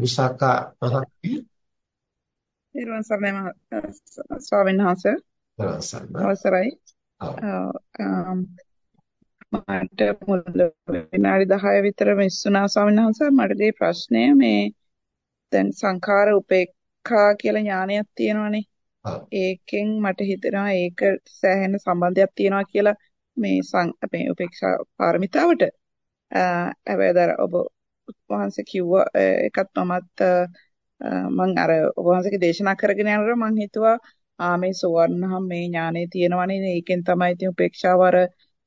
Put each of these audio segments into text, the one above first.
විශාඛා මහත්මිය. ඊළඟ සරණයි ස්වාමීන් වහන්සේ. අවසරයි. මට මුල විනාඩි 10 විතර මිස්සුනා ස්වාමීන් වහන්සේ. මට මේ ප්‍රශ්නය මේ දැන් සංඛාර උපේක්ඛා කියලා ඥානයක් තියෙනවනේ. ඒකෙන් මට හිතෙනවා ඒක සෑහෙන සම්බන්ධයක් තියෙනවා කියලා මේ මේ උපේක්ෂා පාරමිතාවට. හැබැයි ඔබ වහන්සේ කිව්වා ඒකත් මමත් මම අර ඔබ වහන්සේගේ දේශනා කරගෙන යනකොට මම හිතුවා ආ මේ සෝවන්නම් මේ ඥානෙ තියෙනවනේ. ඒකෙන් තමයි ඉතින් උපේක්ෂාව අර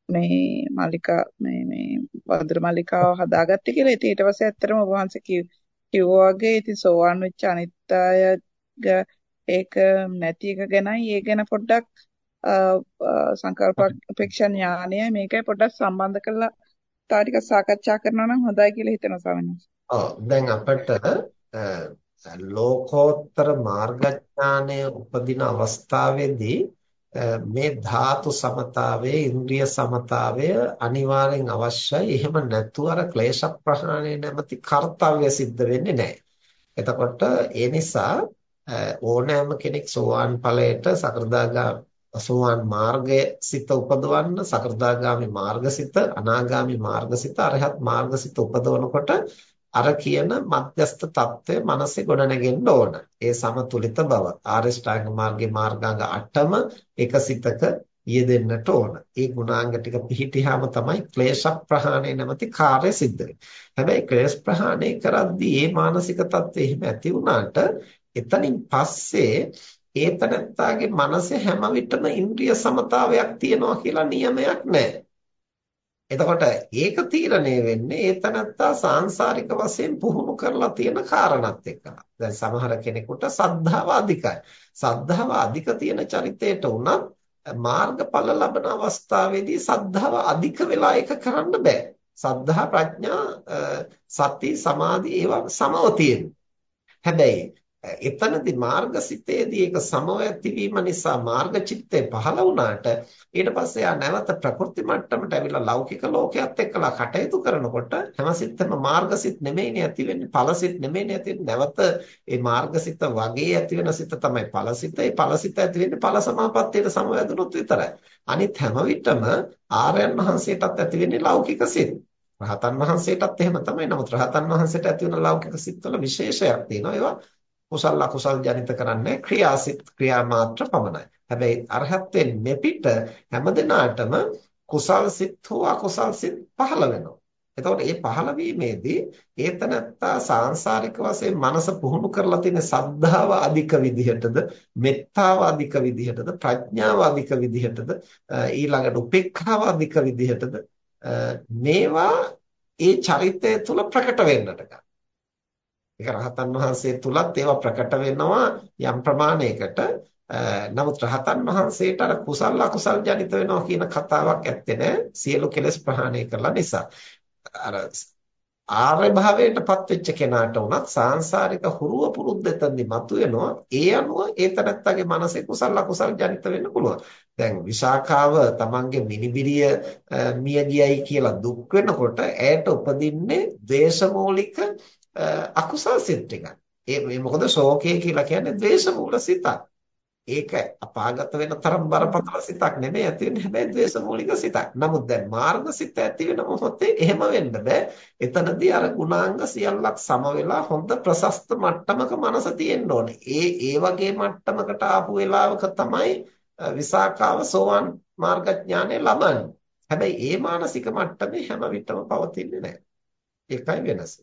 මේ මාලිකා මේ මේ වන්දර මාලිකාව හදාගත්තේ කියලා. ඉතින් ඊට පස්සේ ඇත්තටම ඔබ වහන්සේ කිව්වා වගේ ඉතින් සෝවන් වෙච්ච අනිත්‍යය ඒක නැති එක ගැනයි. ඒ ගැන පොඩ්ඩක් සංකල්ප උපේක්ෂා ඥානය මේකයි පොඩ්ඩක් සම්බන්ධ කරලා තා ටිකක් සාකච්ඡා කරනවා නම් හොඳයි කියලා හිතනවා ස්වාමීන් වහන්සේ. ඔව් දැන් අපිට ලෝකෝත්තර මාර්ගඥානය උපදින අවස්ථාවේදී මේ ධාතු සමතාවයේ ඉන්ද්‍රිය සමතාවය අනිවාර්යෙන් අවශ්‍යයි. එහෙම නැතුව අර ක්ලේශ ප්‍රහාණය නැමැති කාර්යය සිද්ධ වෙන්නේ නැහැ. එතකොට ඒ නිසා ඕනෑම කෙනෙක් සෝවාන් ඵලයට සකෘදාගා සෝවාන් මාර්ගය සිත උපදවන්න සකෘදාගාමි මාර්ගසිත අනාගාමි මාර්ගසිත අරහත් මාර්ගසිත උපදවනකොට අර කියන මධ්‍යස්ත తත්වය මනසේ ගොඩනගෙන්න ඕන. ඒ සමතුලිත බව. ආර්ය ශ්‍රාංග මාර්ගයේ මාර්ගාංග 8ම එකසිතක යෙදෙන්නට ඕන. ඒ ගුණාංග ටික පිහිටියාම තමයි ක්ලේශ ප්‍රහාණය නැමැති කාර්ය සිද්ධ වෙන්නේ. හැබැයි ක්ලේශ ප්‍රහාණය කරද්දී මේ මානසික தත්ත්වය එහෙම ඇති වුණාට එතනින් පස්සේ ඒතනත්තාගේ මනසේ හැම විටම ඉන්ද්‍රිය සමතාවයක් තියනවා කියලා නියමයක් නැහැ. එතකොට ඒක තීරණය වෙන්නේ ඒතනත්තා සාංශාරික වශයෙන් පුහුණු කරලා තියෙන කාරණාත් එක්කලා. දැන් සමහර කෙනෙකුට සද්ධාව අධිකයි. සද්ධාව අධික තියෙන චරිතයට උනත් මාර්ගඵල ලබන අවස්ථාවේදී සද්ධාව අධික වෙලා ඒක කරන්න බෑ. සද්ධා ප්‍රඥා සති සමාධි ඒවා සමව තියෙනවා. හැබැයි එතනදී මාර්ගසිතේදී ඒක සමව ඇතිවීම නිසා මාර්ගචිත්තේ පහළ වුණාට ඊට පස්සේ ආ නැවත ප්‍රකෘති මට්ටමට ඇවිල්ලා ලෞකික ලෝකයක් එක්කලා කටයුතු කරනකොට හැමසිටම මාර්ගසිත නෙමෙයිනේ ඇති වෙන්නේ ඵලසිත නෙමෙයිනේ ඇති වෙන්නේ නැවත ඒ මාර්ගසිත වගේ ඇති වෙන සිත තමයි ඵලසිත ඒ ඵලසිත ඇති වෙන්නේ ඵල සමාපත්තියට සමවැදුනොත් විතරයි අනිත් හැම විටම ආර්යයන් වහන්සේටත් ඇති වෙන්නේ ලෞකික සිත රහතන් වහන්සේටත් එහෙම තමයි. නමුත් රහතන් වහන්සේට ඇති වෙන ලෞකික සිත්වල විශේෂයක් තියෙනවා. ඒවා කුසල අකුසල් ජනිත කරන්නේ ක්‍රියාසිත ක්‍රියා මාත්‍ර පමණයි. හැබැයි අරහත්ත්වෙන් මෙපිට හැමදිනාටම කුසල් සිත් හෝ අකුසල් සිත් පහළ වෙනවා. එතකොට මේ පහළ වීමේදී ඒතනත්තා සාංශාරික වශයෙන් මනස පුහුණු කරලා තියෙන සද්ධාව අධික විදිහටද මෙත්තාව අධික විදිහටද ප්‍රඥාව අධික විදිහටද ඊළඟට උපේක්ඛාව අධික විදිහටද මේවා ඒ චරිතය තුළ ප්‍රකට වෙන්නට ගන්න. ඒක රහතන් වහන්සේ තුලත් ඒවා ප්‍රකට වෙනවා යම් ප්‍රමාණයකට. නමුත් රහතන් වහන්සේට අර කුසල අකුසල් ජනිත වෙනවා කියන කතාවක් ඇත්තේ නැහැ. සියලු කෙලෙස් ප්‍රහාණය කරලා නිසා. අර ආර්ය භාවයටපත් වෙච්ච කෙනාට උනත් සාංශාරික හුරුව පුරුද්ද එතනදි මතුවෙනවා ඒ අනුව ඒ තනත්තගේ මනසේ කුසල අකුසල් ජනිත වෙන්න පුළුවන් දැන් විශාඛාව තමන්ගේ මිනිබිරිය මිය ගියයි කියලා දුක් වෙනකොට ඇයට උපදින්නේ ද්වේෂමූලික අකුසල් සිත් ටිකක්. ඒ මොකද ශෝකය කියලා කියන්නේ ද්වේෂ මූල සිතක්. ඒක අපාගත වෙන තරම් බරපතල සිතක් නෙමෙයි ඇති වෙන්නේ හැබැයි ද්වේෂ මූලික සිතක්. නමුත් දැන් මාර්ග සිත ඇති වෙන මොහොතේ එහෙම වෙන්න බෑ. එතනදී අර ගුණාංග සියල්ලක් සම වෙලා හොඳ ප්‍රශස්ත මට්ටමක මනස තියෙන්න ඕනේ. ඒ ඒ වගේ මට්ටමකට ආපු වෙලාවක තමයි විසාකාව සෝවන් මාර්ගඥානය ලබන්නේ. හැබැයි ඒ මානසික මට්ටමේ හැම විටම පවතින්නේ නැහැ. ඒකයි වෙනස.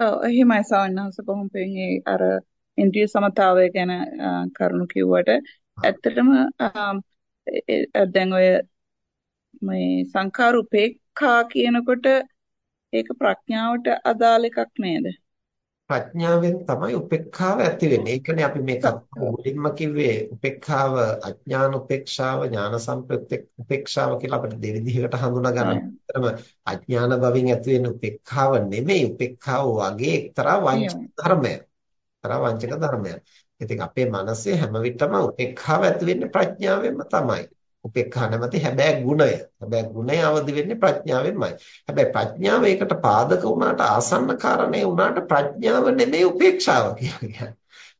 ඔව් එහෙමයි සවන්නහස කොහොම පෙන්නේ අර ඉන්ද්‍රිය සමතාවය ගැන කරුණු කිව්වට ඇත්තටම දැන් ඔය මේ සංඛාර උපේක්ඛා කියනකොට ඒක ප්‍රඥාවට අදාළ එකක් නේද? ප්‍රඥාවෙන් තමයි උපේක්ඛාව ඇති වෙන්නේ. ඒ කියන්නේ අපි මේක මුලින්ම කිව්වේ උපේක්ඛාව අඥාන උපේක්ෂාව ඥාන සම්ප්‍රත්‍ය උපේක්ෂාව කියලා අපිට දෙවිදිහකට හඳුනා ගන්න. ඇත්තටම අඥාන බවින් ඇති වෙන උපේක්ඛාව නෙමෙයි උපේක්ඛාව වගේ එක්තරා වංචක ධර්මයක්. එක්තරා වංචක ධර්මයක්. ඉතින් අපේ මනසේ හැම විටම උපේක්ඛාව ඇති වෙන්නේ ප්‍රඥාවෙන්ම තමයි. උපේක්ඛා නැමැති හැබැයි ගුණය. හැබැයි ගුණය අවදි වෙන්නේ ප්‍රඥාවෙන්මයි. හැබැයි ප්‍රඥාව ඒකට පාදක වුණාට ආසන්න කාරණේ වුණාට ප්‍රඥාව නෙමෙයි උපේක්ෂාව කියන්නේ.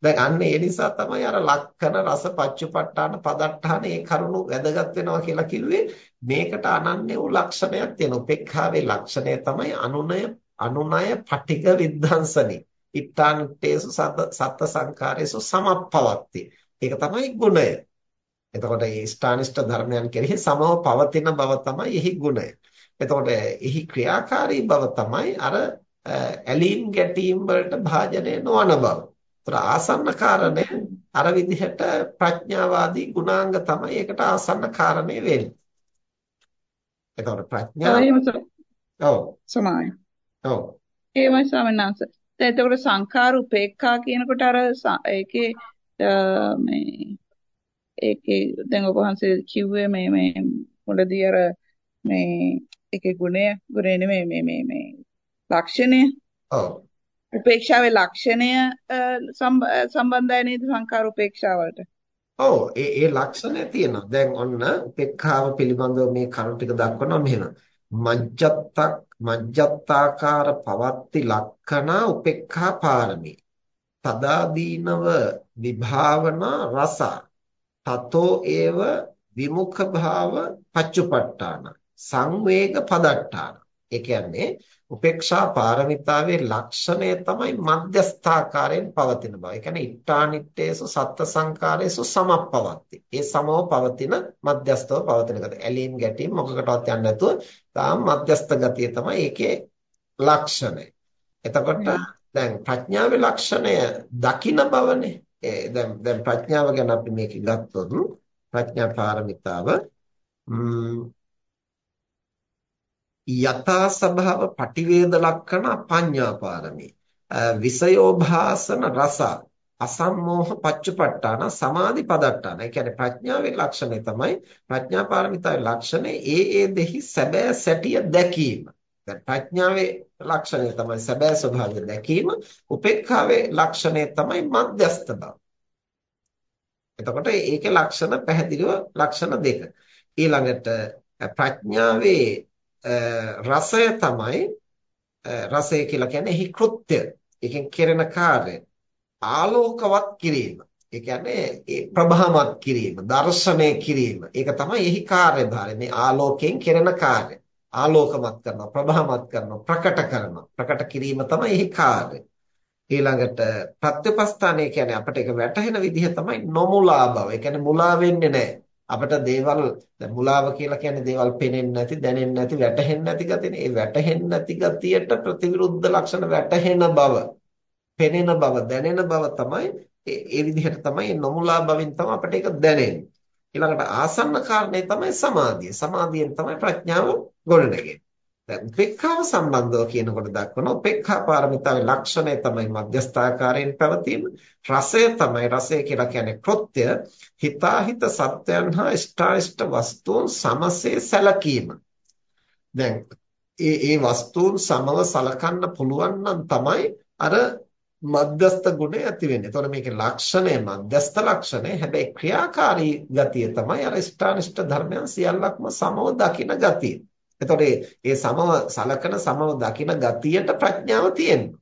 දැන් අන්න ඒ නිසා තමයි අර ලක්කන රස පච්චුපට්ඨාන පදට්ඨාන ඒ කරුණු වැදගත් වෙනවා කියලා කිව්වේ මේකට අනන්‍ය වූ ලක්ෂණයක් තියෙනවා. උපේක්ඛාවේ ලක්ෂණය තමයි අනුනය අනුනය පටික විද්ධාංසනි. ඉත්තාන්තේසු සත්ත සංකාරේසු සමප්පවත්ති. ඒක තමයි ගුණය. එතකොට මේ ස්ථානිෂ්ඨ ධර්මයන් කෙරෙහි සමව පවතින බව තමයි එහි ගුණය. එතකොට එහි ක්‍රියාකාරී බව තමයි අර ඇලීම් ගැටීම් වලට භාජනය නොවන බව. ඒතර ආසන්න කාරණය අර විදිහට ප්‍රඥාවාදී ගුණාංග තමයි ඒකට ආසන්න කාරණේ වෙන්නේ. එතකොට ප්‍රඥාව ඔව් සමාය. ඔව්. ඒවයි ස්වාමීනාංශ. දැන් එතකොට සංඛාර උපේක්ඛා කියනකොට අර ඒකේ මේ ඒකේ දැන් ඔබ වහන්සේ කිව්වේ මේ මේ මුලදී අර මේ ඒකේ ගුණය ගුණය නෙමෙයි මේ මේ මේ ලක්ෂණය ඔව් උපේක්ෂාවේ ලක්ෂණය සම්බන්ධයි නේද සංඛාර උපේක්ෂාවලට ඔව් ඒ ඒ ලක්ෂණය තියෙනවා දැන් ඔන්න උපේක්ඛාව පිළිබඳව මේ කරුණු ටික දක්වනවා මෙහෙම මජ්ජත්තක් මජ්ජත්තාකාර පවත්ති ලක්ඛනා උපේක්ඛා පාරමී තදාදීනව විභාවනා රසා තතෝ ඒව විමුඛ භාව පච්චුපට්ඨාන සංවේග පදට්ඨාන ඒ කියන්නේ උපේක්ෂා පාරමිතාවේ ලක්ෂණය තමයි මධ්‍යස්ථාකාරයෙන් පවතින බව. ඒ කියන්නේ ඉත්තානිත්තේසු සත්ත්‍ය සංකාරේසු සමප්පවත්ති. ඒ සමව පවතින මධ්‍යස්ථව පවතින ගතිය. ඇලීම් ගැටීම් මොකකටවත් යන්නේ නැතුව තාම මධ්‍යස්ථ ගතිය තමයි ඒකේ ලක්ෂණය. එතකොට දැන් ප්‍රඥාවේ ලක්ෂණය දකින බවනේ. දැන් දැන් ප්‍රඥාව ගැන අපි මේක ගත්තොත් ප්‍රඥා පාරමිතාව යථා ස්වභාව පටිවේද ලක්ෂණ පඤ්ඤා පාරමී විසයෝ භාසන රස අසම්මෝහ පච්චපට්ඨාන සමාධි පදට්ඨාන. ඒ කියන්නේ ප්‍රඥාවේ ලක්ෂණය තමයි ප්‍රඥා පාරමිතාවේ ලක්ෂණය ඒ ඒ දෙහි සැබෑ සැටිය දැකීම. දැන් ප්‍රඥාවේ ලක්ෂණය තමයි සැබෑ ස්වභාවය දැකීම උපේක්ඛාවේ ලක්ෂණය තමයි මධ්‍යස්ත බව. එතකොට ඒකේ ලක්ෂණ පැහැදිලිව ලක්ෂණ දෙක. ඊළඟට ප්‍රඥාවේ රසය තමයි රසය කියලා කියන්නේ එහි කෘත්‍ය. ඒකෙන් කෙරෙන කාර්ය ආලෝකවත් කිරීම. ඒ කියන්නේ ඒ ප්‍රභාමත් කිරීම, දර්ශනය කිරීම. ඒක තමයි එහි කාර්යභාරය. මේ ආලෝකයෙන් කෙරෙන කාර්යය. ආලෝකමත් කරනවා ප්‍රභාමත් කරනවා ප්‍රකට කරනවා ප්‍රකට කිරීම තමයි එහි කාර්යය ඊළඟට ප්‍රත්‍යපස්ථානය කියන්නේ අපිට ඒක වැටහෙන විදිහ තමයි නොමුලා බව. ඒ කියන්නේ මුලා වෙන්නේ නැහැ. අපිට දේවල් දැන් මුලාව කියලා කියන්නේ දේවල් පේන්නේ නැති, දැනෙන්නේ නැති, වැටහෙන්නේ නැති ගතියනේ. ඒ වැටහෙන්නේ නැති ගතියට ප්‍රතිවිරුද්ධ ලක්ෂණ වැටහෙන බව, පෙනෙන බව, දැනෙන බව තමයි ඒ විදිහට තමයි නොමුලා බවින් තමයි අපිට ඒක දැනෙන්නේ. ඊළඟට ආසන්න කාරණේ තමයි සමාධිය. සමාධියෙන් තමයි ප්‍රඥාව ගොඩනගෙන්නේ. දැන් උපේක්ඛාව සම්බන්ධව කියනකොට දක්වන උපේක්ඛා පාරමිතාවේ ලක්ෂණය තමයි මධ්‍යස්ථාකාරයෙන් පැවතීම. රසය තමයි රසය කියලා කියන්නේ කෘත්‍ය. හිතාහිත සත්‍යයන් හා ඉෂ්ටායිෂ්ට වස්තුන් සමසේ සැලකීම. දැන් ඒ ඒ වස්තුන් සමව සලකන්න පුළුවන් නම් තමයි අර මධ්‍යස්ත ගුණය ඇති වෙන්නේ. එතකොට මේකේ ලක්ෂණය මධ්‍යස්ත ලක්ෂණය. හැබැයි ක්‍රියාකාරී ගතිය තමයි අර ස්ථානිෂ්ඨ ධර්මයන් සියල්ලක්ම සමව දකින ගතිය. එතකොට මේ සමව සලකන සමව දකින ගතියට ප්‍රඥාව තියෙනවා.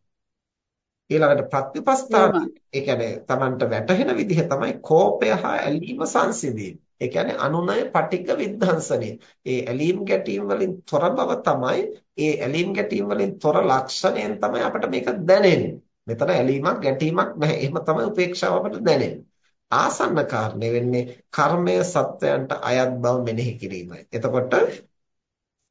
ඊළඟට ප්‍රත්‍යපස්ථාන ඒ කියන්නේ Tamanට වැටහෙන විදිහ තමයි කෝපය හා ඇලීම සංසිඳීම. ඒ කියන්නේ අනුනය පටික විද්ධාංශනේ. ඒ ඇලීම් ගැටීම් වලින් තොර බව තමයි ඒ ඇලීම් ගැටීම් වලින් තොර ලක්ෂණයෙන් තමයි අපිට මේක දැනෙන්නේ. මෙතන ඇලීමක් ගැටීමක් නැහැ. එහෙම තමයි උපේක්ෂාව අපිට දැනෙන්නේ. ආසන්න කාරණේ වෙන්නේ කර්මය සත්වයන්ට අයත් බව මෙනෙහි කිරීමයි. එතකොට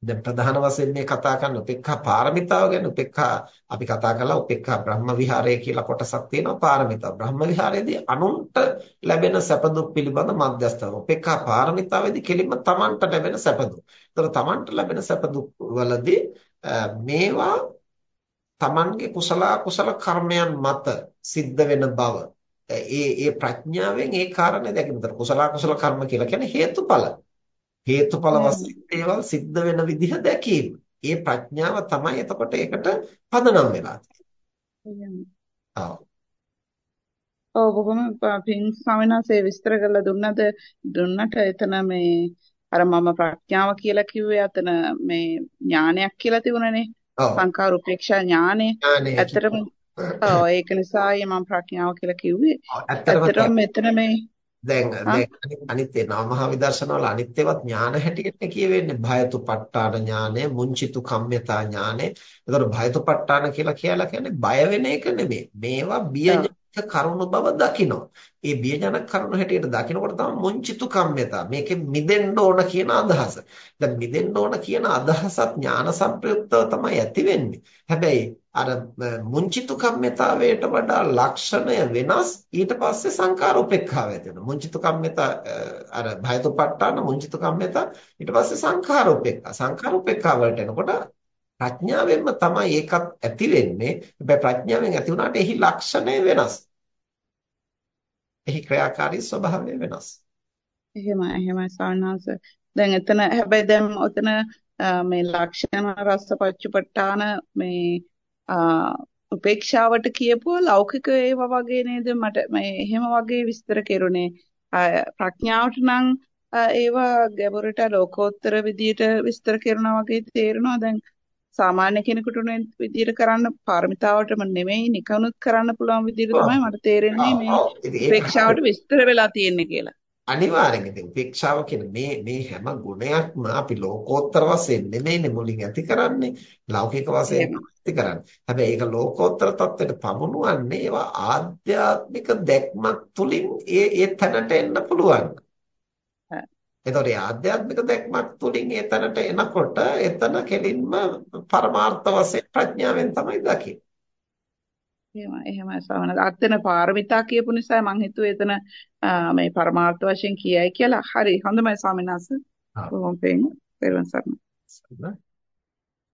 දැන් ප්‍රධාන වශයෙන් මේ කතා කරන උපේක්ඛා පාරමිතාව ගැන උපේක්ඛා අපි කතා කළා උපේක්ඛා බ්‍රහ්ම විහාරය කියලා කොටසක් තියෙනවා පාරමිතාව. බ්‍රහ්ම විහාරයේදී අනුන්ට ලැබෙන සැප දුක් පිළිබඳ මධ්‍යස්ථව. උපේක්ඛා පාරමිතාවේදී කෙලින්ම තමන්ට ලැබෙන සැප දුක්. ඒතර තමන්ට ලැබෙන සැප දුක් වලදී මේවා තමන්ගේ කුසල කුසල කර්මයන් මත සිද්ධ වෙන බව. ඒ ඒ ප්‍රඥාවෙන් ඒ කාරණේ දැකීම. කුසල කුසල කර්ම කියලා කියන්නේ හේතුඵල. හේතුඵල වශයෙන් දේවල් සිද්ධ වෙන විදිහ දැකීම. ඒ ප්‍රඥාව තමයි එතකොට ඒකට පදනම් වෙලා තියෙන්නේ. ඔව් බොහොම පින් ස්වාමීන් වහන්සේ විස්තර කරලා දුන්නද දුන්නට එතන මේ අර මම ප්‍රඥාව කියලා කිව්වේ අතන මේ ඥානයක් කියලා තිබුණනේ සංඛාර උපේක්ෂා ඥානය ඇත්තටම ඔව්. ඒක නිසායි මම ප්‍රඥාව කියලා කිව්වේ. ඇත්තටම මෙතන මේ දැන් දැන් අනිත් ඒ නාමහ විදර්ශනවල අනිත් ඒවත් ඥාන හැටියට කියවෙන්නේ භයතුපට්ඨාන ඥානය මුංචිතු කම්මතා ඥානය. ඒතකොට භයතුපට්ඨාන කියලා කියලා කියන්නේ බය වෙන එක නෙමෙයි. මේවා බිය කරුණු බව දකිනවා. ඒ බියජනක කරුණු හැටියට දකිනකොට තමයි මුංචිතු කම්මතා. මේකෙන් මිදෙන්න ඕන කියන අදහස. දැන් මිදෙන්න ඕන කියන අදහසත් ඥාන සංප්‍රයුක්තව තමයි ඇති වෙන්නේ. හැබැයි අර මුංචිතු කම්මතාවයට වඩා ලක්ෂණය වෙනස් ඊට පස්සේ සංකාර උපේක්ඛාව ඇති වෙනවා. මුංචිතු කම්මතා අර භයතුපට්ඨාන මුංචිතු කම්මතා ඊට පස්සේ සංඛාර උපේක්ඛා. සංඛාර උපේක්ඛාව වලට එනකොට ප්‍රඥාවෙන්ම තමයි ඒකත් ඇති වෙන්නේ. හැබැයි ප්‍රඥාවෙන් ඇති වුණාට එහි ලක්ෂණය වෙනස්. එහි ක්‍රියාකාරී ස්වභාවය වෙනස්. එහෙමයි එහෙමයි සාරණාස. දැන් එතන හැබැයි දැන් ඔතන මේ ලක්ෂණ රස පච්චපට්ඨාන මේ උපේක්ෂාවට කියපුවා ලෞකික ඒවා වගේ නේද මට මේ එහෙම වගේ විස්තර කෙරුණේ ප්‍රඥාවට නම් ඒවා ගැඹුරට ලෝකෝත්තර විදියට විස්තර කරනවා වගේ තේරෙනවා දැන් සාමාන්‍ය කෙනෙකුට උනේ විදියට කරන්න පාරමිතාවටම නෙමෙයි නිකනුත් කරන්න පුළුවන් විදියට තමයි මට තේරෙන්නේ මේ උපේක්ෂාවට විස්තර වෙලා තියෙන්නේ කියලා. අනිවාර්යෙන් ඉතින් උපේක්ෂාව කියන්නේ මේ මේ හැම ගුණයක්ම අපි ලෝකෝත්තර වශයෙන් නෙමෙයිනේ මුලින් ඇති කරන්නේ ලෞකික වශයෙන් ඇති කරන්නේ. හැබැයි ඒක ලෝකෝත්තර தත්වෙට පමුණුවන්නේ ඒවා ආධ්‍යාත්මික දැක්මක් තුලින් ඒ ඒ තැනට එන්න පුළුවන්. එතකොට ආධ්‍යාත්මික දැක්මක් තුලින් ඒ තැනට එනකොට එතන කෙලින්ම පරමාර්ථ වශයෙන් ප්‍රඥාවෙන් තමයි දකින්නේ. එහෙමයි එහෙමයි ස්වාමීනි. අත්තන පාරමිතා කියපු නිසා මම හිතුවේ එතන මේ පරමාර්ථ වශයෙන් කියයි කියලා. හරි හොඳයි ස්වාමීන් වහන්සේ. කොහොම පේන්නේ? පෙරවන් සරණයි.